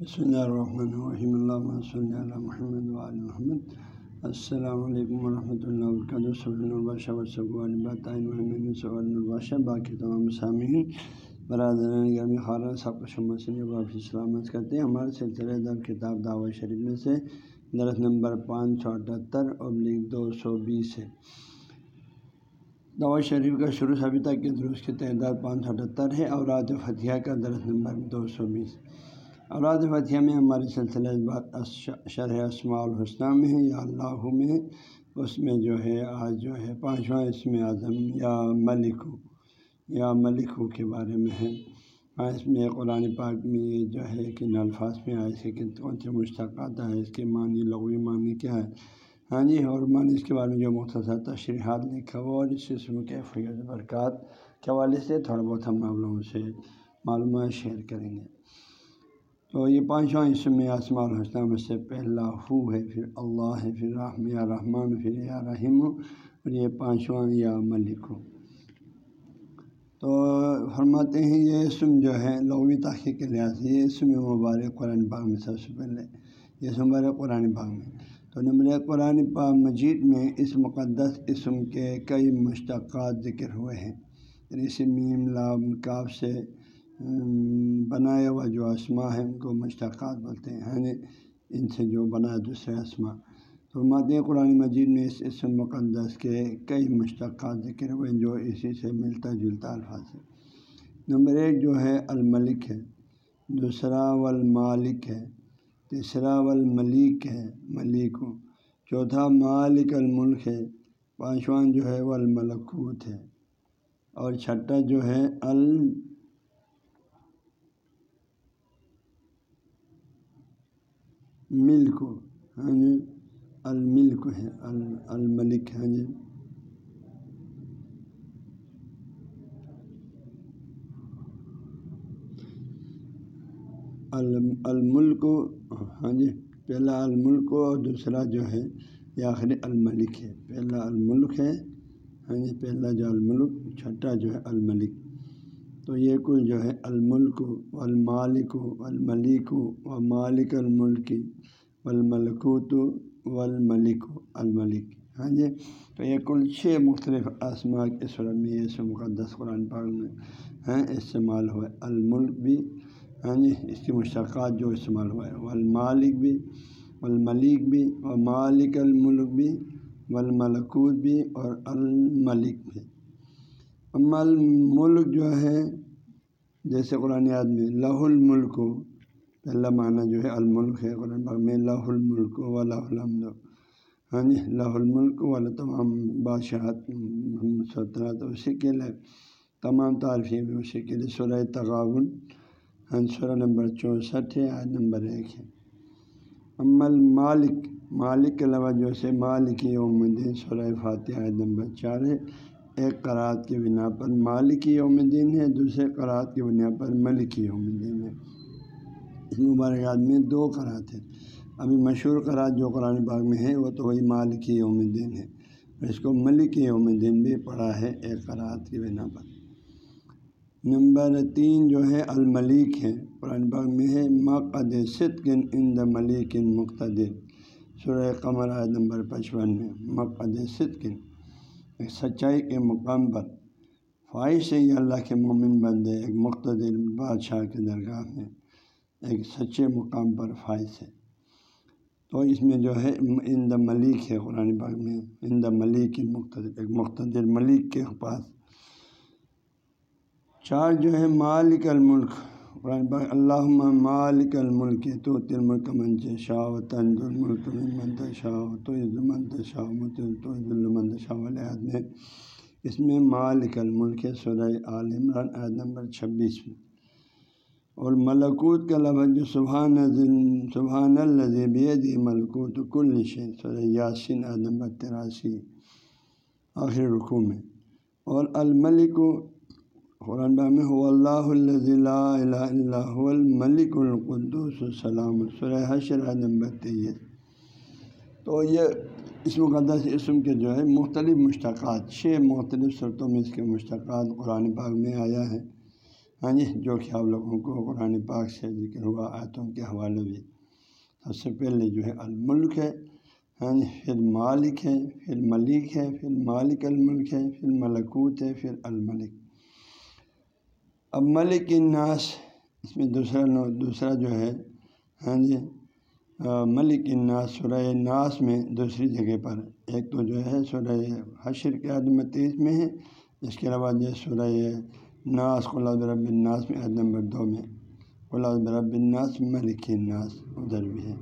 بسم اللہ الرحمن الرحیم اللہ صلی اللہ محمد وعلی محمد السلام علیکم ورحمۃ اللہ وبرکاتہ صلی الباشہ الباشہ باقی تمام سامعین برادران گرمی خارہ سب کو سلامت کرتے ہیں ہمارے سلسلے در کتاب دعوت شریف میں سے درخت نمبر پانچ سو اٹھہتر ابلیغ دو سو بیس ہے دعوت شریف کا شروع سے ابھی تک کے درست کی تعداد پانچ سو اٹھہتر ہے اور فتح کا درخت نمبر دو سو بیس اوراد فتح میں ہمارے سلسلہ بات شرح اسماع الحسنہ میں ہے، یا اللہ میں اس میں جو ہے، آج جو ہے پانچواں اسم اعظم، یا ملک ہو یا ملک ہو کے بارے میں ہے۔ ہاں اس میں قرآن پاک میں یہ جو ہے کہ الفاظ میں آئے سے کہ کون سے مشتقات ہے اس کے معنی، لغوی معنی کیا ہے ہاں جی اور معنی اس کے بارے میں جو مختصر تشریحات لکھا ہوا اور اس قسم کے فیض برکات کے حوالے سے تھوڑا بہت ہم آپ لوگوں سے معلومات شیئر کریں گے۔ تو یہ پانچواں اسم میں آسما الحسنہ میں سے پہلا ہو ہے، پھر اللہ ہے، پھر رحم، یا رحمان، پھر یا رحیم، اور یہ پانچواں یا ملک ہو۔ تو فرماتے ہیں یہ اسم جو ہے لغوی تاخیر کے لحاظ سے یہ اسم مبارک قرآن باغ میں سب سے پہلے، یہ اسم مبارک قرآن باغ میں۔ تو نمبر قرآن پاک مجید میں اس مقدس اسم کے کئی مشتقات ذکر ہوئے ہیں۔ یعنی اس میم، لام، کاف سے بنایا ہوا جو اسما ہے ان کو مشتقات بولتے ہیں ان سے جو بنا دوسرے اسما تو ماد قرآن مجید میں اس اسم مقدس کے کئی مشتقات ذکر ہوئے جو اسی سے ملتا جلتا الفاظ ہے نمبر ایک جو ہے الملک ہے، دوسرا والمالک ہے، تیسرا والملیک ہے، ملیک چوتھا مالک الملک ہے، پانچواں جو ہے والملکوت ہے۔ اور چھٹا جو ہے ال ملک ہاں جی؟ الملک ہے الملک ہاں جی؟ الملک ہاں جی؟ پہلا الملک اور دوسرا جو ہے، یہ آخری الملک ہے۔ پہلا الملک ہے ہاں جی؟ پہلا جو الملک، چھٹا جو ہے الملک۔ تو یہ کل جو ہے الملک والمالک الملک و مالک الملک والملکوت والملک الملک۔ ہاں جی؟ تو یہ کل چھ مختلف آسما کے صورت میں یہ مقدس قرآن پاک میں ہیں، استعمال ہوئے۔ الملک بھی ہاں جی اس کی مشتقات جو استعمال ہوا ہے والمالک بھی، والملک بھی و مالک الملک بھی، والملکوت بھی اور الملک بھی۔ اما الملک جو ہے جیسے قرآن یاد میں لہ الملک پہلا معنی جو ہے الملک ہے قرآن پاک میں لہ الملک و لہ الحمد۔ ہاں جی لہ الملک والا تمام بادشاہت سلطنت اسی کے لیے تمام تعریفیں بھی اسی کے لیے سورہ تغاون ہاں جی، سورہ نمبر چونسٹھ ہے آج نمبر ایک ہے۔ امل مالک مالک کے علاوہ جو سے مالک یوم الدین، سورہ فاتح عید نمبر چار ہے۔ ایک قرآت کی بنا پر مالکی یوم دین ہے، دوسرے قرآت کی بنا پر ملکی یوم دین ہے۔ اس مبارکات میں دو قرآت ہیں۔ ابھی مشہور قرآت جو قرآن باغ میں ہے، وہ تو وہی مالکی یوم دین ہے۔ اس کو ملکی یوم دین بھی پڑھا ہے ایک قرآت کی بنا پر۔ نمبر تین جو ہے، الملک ہے۔ قرآن باغ میں ہے مقد صدقن ان دا ملک مقتدر۔ سورہ قمر عید نمبر پچپن میں مقد صدقن ایک سچائی کے مقام پر۔ خواہش سے یہ اللہ کے مومن بندے ایک مختصر بادشاہ کے درگاہ میں ایک سچے مقام پر فائز ہے تو اس میں جو ہے، ان دا ملک ہے قرآن باغ میں۔ ان دا ملک کی مختصر ایک مختصر ملک کے پاس۔ چار جو ہے مالک الملک۔ قرآن باغ اللہ مالک الملک، تو تل ملک منچ شاہ و تنز الملک منت شاہ تو منت شاہ تو مند شاہ والے میں اس میں مالک الملک سورہ عال عمران عید نمبر چھبیس۔ میں اور ملکوت کا لفظ جو سبحان سبحان الزیبید ملکوت کل شے سورہ یاسین عید نمبر تراسی آخر رقو میں۔ اور الملک قرآن میں ہو اللہ اللہ الملک القدس السلام سرح حشر نمبر تیئیس۔ تو یہ اس مقدس اسم کے جو ہے مختلف مشتقات، چھ مختلف صورتوں میں اس کے مشتقات قرآن پاک میں آیا ہے۔ ہاں جی جو کہ آپ لوگوں کو قرآن پاک سے ذکر ہوا آیتوں کے حوالے بھی سب سے پہلے جو ہے الملک ہے۔ ہاں جی پھر مالک ہے، پھر ملک ہے، پھر مالک الملک ہے، پھر ملکوت ہے، پھر الملک۔ اب ملک الناس اس میں دوسرا دوسرا جو ہے ہاں جی ملک الناس سورہ ناس میں دوسری جگہ پر۔ ایک تو جو ہے، سورہ حشر کے عدم تیز میں ہے، اس کے علاوہ جو سورہ ناس قلعہ رب الناس میں عدم نمبر دو میں۔ قلعہ رب الناس ملک الناس ادھر بھی ہے۔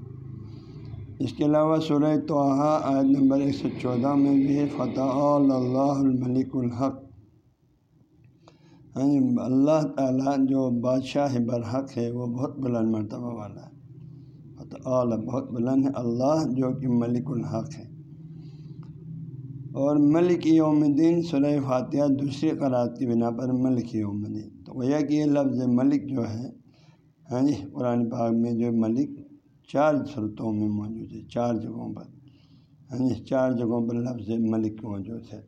اس کے علاوہ سورہ توحا عید نمبر ایک سو چودہ میں بھی ہے فتح اللہ الملک الحق۔ اللہ تعالیٰ جو بادشاہ برحق ہے، وہ بہت بلند مرتبہ والا ہے۔ اعلیٰ بہت بلند ہے، اللہ جو کہ ملک الحق ہے۔ اور ملک یوم دین سلح فاتحہ دوسری قرآت کی بنا پر ملک یوم دین تو وہ کہ یہ لفظ ملک جو ہے ہاں جی قرآن پاک میں جو ملک چار صورتوں میں موجود ہے، چار جگہوں پر۔ ہاں جی چار جگہوں پر لفظ ملک موجود ہے۔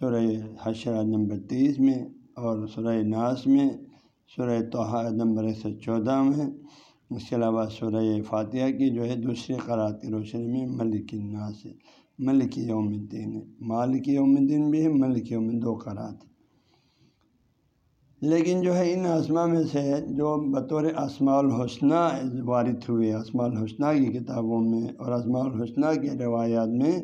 سورہ حشر نمبر تیس میں اور سورہ ناس میں، سورہ توحاد نمبر ایک سو چودہ میں، اس کے علاوہ سورہ فاتحہ کی جو ہے دوسری قرآت کی روشنی میں ملک الناس، ملک یوم الدین ہے مالک یوم الدین بھی ہے، ملک یوم دو قرات لیکن جو ہے ان اسما میں سے جو بطور اسماع الحسنہ وارد ہوئے اسماع الحسنہ کی کتابوں میں اور اسماع الحسنہ کے روایات میں،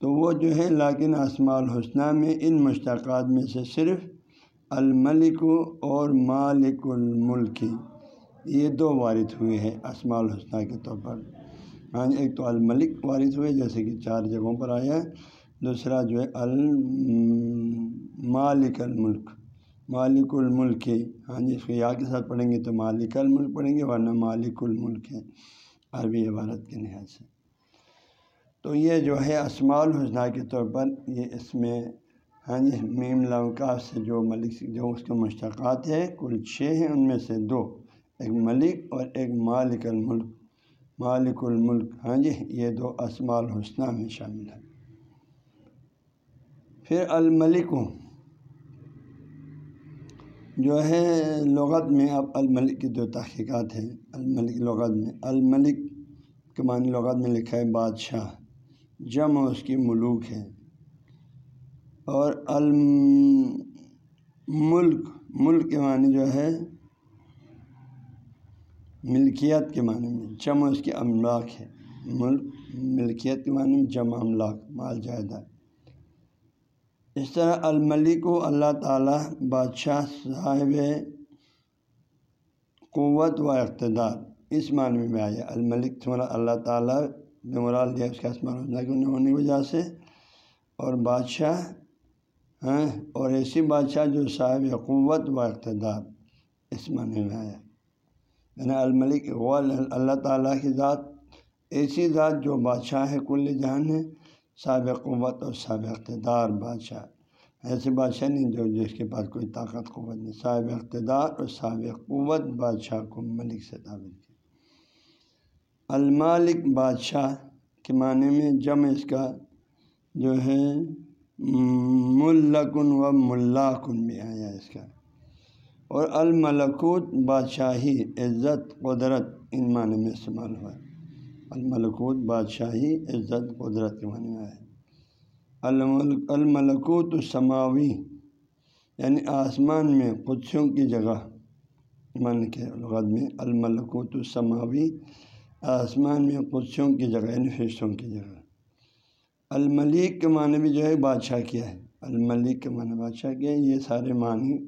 تو وہ جو ہے لیکن اسماع الحسنہ میں ان مشتقات میں سے صرف الملک اور مالک الملک۔ یہ دو وارث ہوئے ہیں اسماع الحسنہ کے طور پر۔ ہاں جی، ایک تو الملک وارث ہوئے، جیسے کہ چار جگہوں پر آیا ہے دوسرا جو ہے المالک الملک، مالک الملک۔ ہاں جی اس کو یا کے ساتھ پڑھیں گے تو مالک الملک پڑھیں گے، ورنہ مالک الملک ہے۔ عربی عبارت کے لحاظ سے۔ تو یہ جو ہے اسماع الحسنہ کے طور پر، یہ اس میں ہاں جی میم لوکاف سے جو ملک جو اس کے مشتقات ہے کل چھ ہیں، ان میں سے دو۔ ایک ملک اور ایک مالک الملک۔ مالک الملک ہاں جی یہ دو اسماع الحسنہ میں شامل ہے پھر الملک جو ہے، لغت میں اب الملک کی دو تحقیقات ہیں۔ الملک لغت میں الملک کے معنی لغت میں لکھا ہے بادشاہ۔ جمع اس کی ملوک ہے۔ اور الملک، ملک کے معنی جو ہے، ملکیت کے معنی میں، جمع اس کے املاک ہے۔ ملک، ملکیت کے معنی میں جمع املاک، مال جائیداد۔ اس طرح الملک و اللہ تعالیٰ بادشاہ، صاحب قوت و اقتدار۔ اس معنی میں آیا الملک تھوڑا اللہ تعالیٰ مرال دیا اس کا اسمان ہونے کی وجہ سے۔ اور بادشاہ ہیں اور ایسی بادشاہ جو صاحب قوت و اقتدار اس معنی میں آیا یعنی الملک وہ اللہ تعالیٰ کی ذات، ایسی ذات جو بادشاہ ہے، کل جہان ہے سابق قوت اور سابق اقتدار بادشاہ۔ ایسے بادشاہ نہیں جو جس کے پاس کوئی طاقت، قوت نہیں۔ صاحب اقتدار اور سابق قوت بادشاہ کو ملک سے تعبیر کیا۔ المالک بادشاہ کے معنی میں جم اس کا جو ہے ملکن و ملاکن بھی آیا اس کا اور الملکوت بادشاہی عزت، قدرت ان معنی میں استعمال ہوا ہے الملکوت بادشاہی عزت، قدرت کے معنی میں ہے الملکوت السماوی یعنی آسمان میں قدسوں کی جگہ۔ من کے لغت میں الملکوت السماوی، آسمان میں قدسوں کی جگہ یعنی فرشتوں کی جگہ۔ الملک کے معنی بھی جو ہے بادشاہ کیا ہے۔ الملک کے معنی بادشاہ کیا ہے، یہ سارے معنی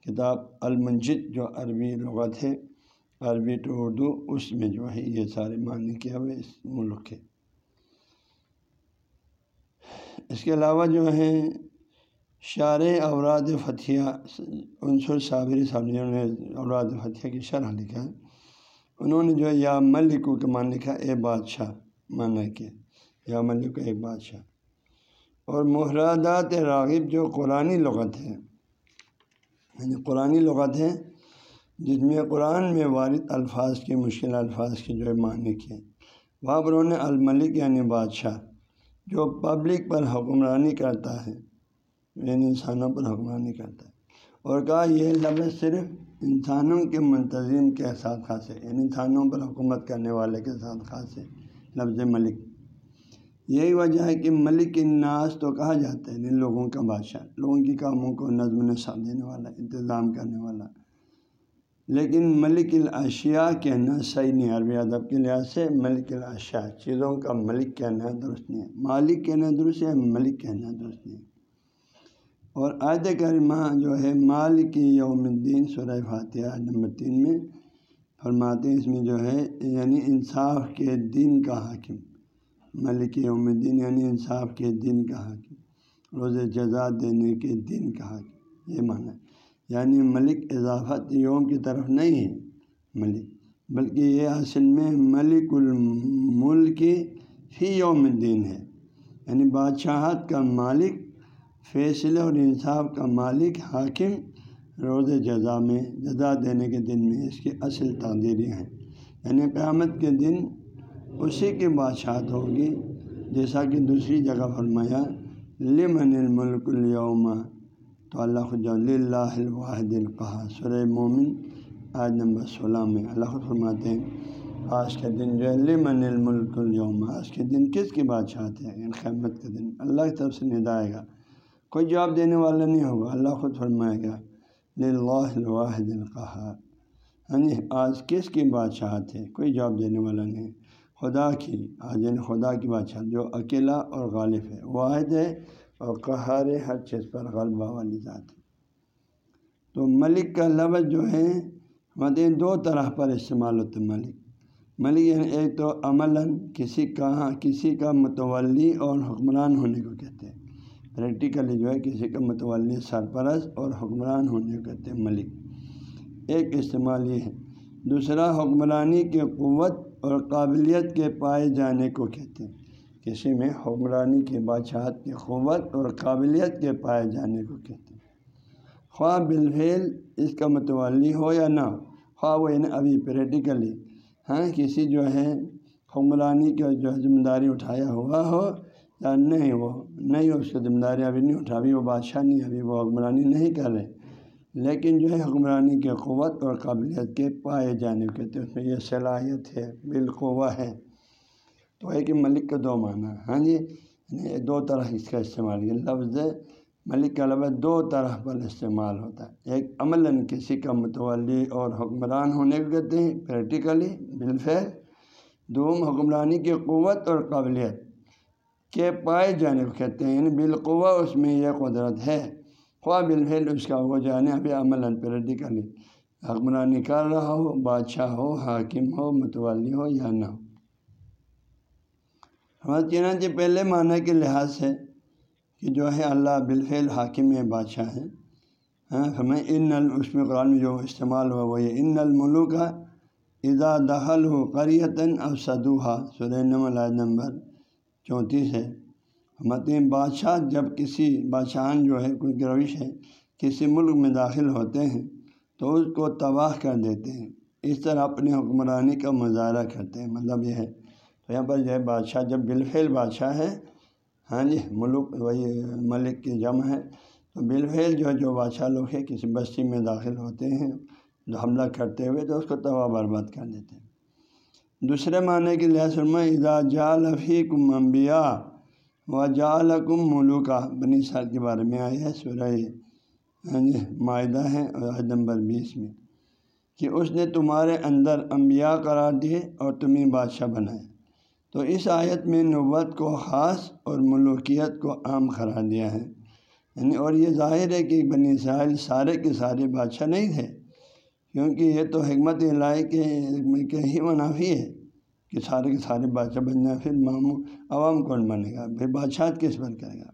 کتاب المنجد جو عربی لغت ہے، عربی ٹو اردو، اس میں جو ہے یہ سارے معنی کیا ہوئے اس ملک کے۔ اس کے علاوہ جو ہے شار اوراد فتھیہ عنصر صابری صابریوں نے اوراد فتھیہ کی شرح لکھا ہے۔ انہوں نے جو ہے یا ملک کے مان لکھا، اے بادشاہ مانا کیا۔ یا ملک ایک بادشاہ۔ اور محرادات راغب جو قرآن لغت ہے یعنی قرآن لغت ہے جس میں قرآن میں وارد الفاظ کے، مشکل الفاظ کے جو معنی کے وہاں پر انہوں نے الملک یعنی بادشاہ، جو پبلک پر حکمرانی کرتا ہے یعنی انسانوں پر حکمرانی کرتا ہے۔ اور کہا یہ لفظ صرف انسانوں کے منتظم کے ساتھ خاص ہے یعنی انسانوں پر حکومت کرنے والے کے ساتھ خاص ہے، لفظ ملک۔ یہی وجہ ہے کہ ملک الناس تو کہا جاتا ہے یعنی لوگوں کا بادشاہ، لوگوں کی کاموں کو نظم و نصاب دینے والا، انتظام کرنے والا۔ لیکن ملک الاشیاء کہنا صحیح نہیں، عربی ادب کے لحاظ سے ملک الاشیاء چیزوں کا ملک کہنا درست نہیں ہے۔ مالک کہنا درست ہے، ملک کہنا درست نہیں اور عائد کرمہ جو ہے، مالک یوم الدین، سورہ فاتحہ نمبر تین میں فرماتے ہیں، اس میں جو ہے یعنی انصاف کے دن کا حاکم۔ ملک یوم الدین یعنی انصاف کے دن کا حاکم روز جزا دینے کے دن کا حاکم یہ معنی ہے۔ یعنی ملک اضافت یوم کی طرف نہیں ہے، ملک، بلکہ یہ اصل میں ملک الملک فی یوم الدین ہے۔ یعنی بادشاہت کا مالک، فیصلے اور انصاف کا مالک حاکم روز جزا میں، جزا دینے کے دن میں اس کی اصل تقدیری ہیں۔ یعنی قیامت کے دن اسی کی بادشاہت ہوگی۔ جیسا کہ دوسری جگہ فرمایا، لمن الملک اليوم تو اللہ خود اللہ الواحد القحا سر مومن آج نمبر سولہ میں اللہ خود فرماتے ہیں، آج کے دن جو ہے، لمن الملک اليوم آج کے دن کس کی بادشاہت ہے؟ یعنی کے دن۔ اللہ کی طرف سے ندائے گا۔ کوئی جواب دینے والا نہیں ہوگا۔ اللہ خود فرمائے گا لاہ الواحد القحا یعنی آج کس کی بادشاہت ہے؟ کوئی جواب دینے والا نہیں۔ خدا کی، آج یعنی خدا کی بادشاہ، جو اکیلا اور غالب ہے، واحد ہے اور قہار ہر چیز پر غلبہ والی ذات ہے۔ تو ملک کا لفظ جو ہے مطلب دو طرح پر استعمال ہوتا ہے ملک۔ ملک یعنی ایک تو عملاً کسی کا کسی کا متولی اور حکمران ہونے کو کہتے ہیں۔ پریکٹیکلی جو ہے، کسی کا متولی، سرپرست اور حکمران ہونے کو کہتے ہیں ملک۔ ایک استعمال یہ ہے۔ دوسرا، حکمرانی کی قوت اور قابلیت کے پائے جانے کو کہتے ہیں۔ کسی میں حکمرانی کی بادشاہت کی قوت اور قابلیت کے پائے جانے کو کہتے ہیں۔ خواہ بالفعل اس کا متولی ہو یا نہ ہو، خواہ وہ یعنی ابھی پریکٹیکلی ہاں کسی جو ہے حکمرانی کا جو ذمہ داری اٹھایا ہوا ہو یا نہیں وہ نہیں اس کی ذمہ داری ابھی نہیں اٹھا، ابھی وہ بادشاہ نہیں، ابھی وہ حکمرانی نہیں کر رہے۔ لیکن جو ہے حکمرانی کے قوت اور قابلیت کے پائے جانے کہتے ہیں اس میں یہ صلاحیت ہے بالقوا ہے۔ تو ایک ملک کا دو معنی ہاں جی یعنی دو طرح اس کا استعمال کیا لفظ ملک کا لفظ دو طرح پر استعمال ہوتا ہے۔ ایک عمل کسی کا متولی اور حکمران ہونے کو کہتے ہیں پریکٹیکلی بالفعل۔ دوم، حکمرانی کی قوت اور قابلیت کے پائے جانے کو کہتے ہیں یعنی بالقوا اس میں یہ قدرت ہے۔ خواہ بالفعل اس کا ہو جانے ابھی عمل پریکٹیکلی حکمرانی کر رہا ہو، بادشاہ ہو، حاکم ہو، متولی ہو یا نہ ہو۔ ہمارے چنانچہ پہلے معنی کے لحاظ سے کہ جو ہے اللہ بالفعل حاکم بادشاہ ہے۔ ہمیں ان نل اس میں قرآن میں جو استعمال ہوا، وہ یہ ان نل کا ادا دخل ہو قریتاً اور صدوحا سرنم نمبر چونتیس ہے۔ متیں بادشاہ جب کسی بادشاہان جو ہے کوئی روش ہے، کسی ملک میں داخل ہوتے ہیں، تو اس کو تباہ کر دیتے ہیں۔ اس طرح اپنی حکمرانی کا مظاہرہ کرتے ہیں۔ مطلب یہ ہے، تو یہاں پر جو ہے، بادشاہ جب بالفعل بادشاہ ہے ہاں جی ملک وہی ملک کی جمع ہے، تو بالفعل جو جو بادشاہ لوگ ہیں، کسی بستی میں داخل ہوتے ہیں جو حملہ کرتے ہوئے، تو اس کو تباہ برباد کر دیتے ہیں۔ دوسرے معنی کے لحاظ میں ادا جالفی کم امبیا و جالکم ملوکا، بنی سال کے بارے میں آئی ہے، سورہ ہاں جی، معاہدہ ہے اور نمبر بیس میں، کہ اس نے تمہارے اندر انبیاء قرار دیے اور تمہیں بادشاہ بنائے۔ تو اس آیت میں نوت کو خاص اور ملوکیت کو عام قرار دیا ہے۔ یعنی اور یہ ظاہر ہے کہ بنی اسرائیل سارے کے سارے بادشاہ نہیں تھے، کیونکہ یہ تو حکمت الہی کے ہی منافی ہے۔ کہ سارے کے سارے بادشاہ بن جائیں، پھر ماموں عوام کون بنے گا؟ پھر بادشاہ کس پر کرے گا؟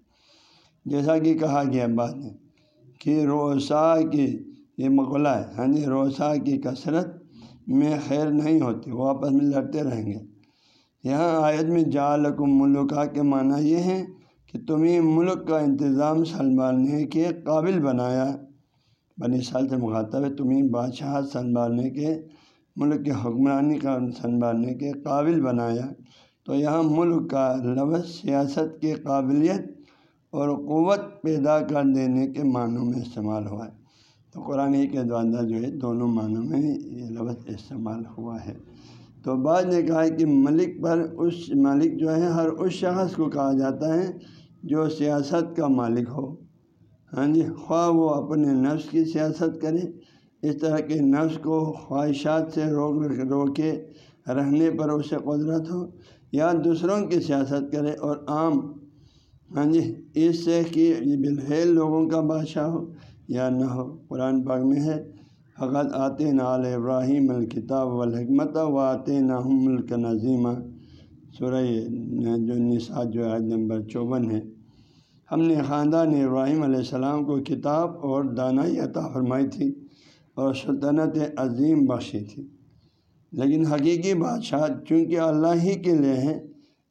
جیسا کہ کہا گیا بعد میں کہ روسا کی یہ مغلہ ہے ہاں جی روسا کی کثرت میں خیر نہیں ہوتی، وہ آپس میں لڑتے رہیں گے۔ یہاں آیت میں جالکم ملکہ کے معنی یہ ہیں کہ تمہیں ملک کا انتظام سنبھالنے کے قابل بنایا، بنی سال سے مخاطب ہے، تمہیں بادشاہ سنبھالنے کے ملک کے حکمرانی کا سنبھالنے کے قابل بنایا، تو یہاں ملک کا لفظ سیاست کی قابلیت اور قوت پیدا کر دینے کے معنوں میں استعمال ہوا ہے۔ تو قرآن ہی کے دوارا جو ہے، دونوں معنوں میں یہ لفظ استعمال ہوا ہے۔ تو بعض نے کہا کہ ملک پر اس مالک جو ہے، ہر اس شخص کو کہا جاتا ہے جو سیاست کا مالک ہو۔ ہاں جی خواہ وہ اپنے نفس کی سیاست کرے اس طرح کے نفس کو خواہشات سے روک روکے رہنے پر اسے قدرت ہو یا دوسروں کی سیاست کرے اور عام ہاں جی اس سے کہ یہ بالحیل لوگوں کا بادشاہ ہو یا نہ ہو۔ قرآن پاک میں ہے حقت آتے نال ابراہیم الکتاب والحکمت و آتے نہ ملک نظیمہ۔ سورہ جو نسا جو عید نمبر چوون ہے۔ ہم نے خاندان ابراہیم علیہ السلام کو کتاب اور دانائی عطا فرمائی تھی۔ اور سلطنت عظیم بخشی تھی۔ لیکن حقیقی بادشاہ چونکہ اللہ ہی کے لیے ہیں،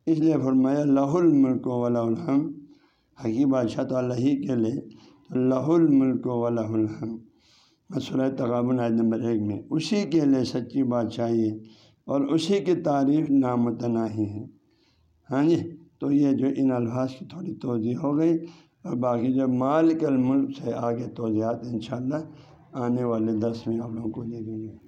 اس لیے فرمایا اللہ الملک ولا الحم حقیقی بادشاہ تو اللہ ہی کے لیے اللہ الملک ولا الحم مسئلہ تغابن عید نمبر ایک میں، اسی کے لیے سچی بادشاہی ہے اور اسی کی تعریف نامتناہی ہے۔ ہاں جی تو یہ جو ان الفاظ کی تھوڑی توضیع ہو گئی، اور باقی جو مالک الملک سے آگے توضیحات انشاءاللہ آنے والے دس میں آپ لوگوں کو دے دیں گے۔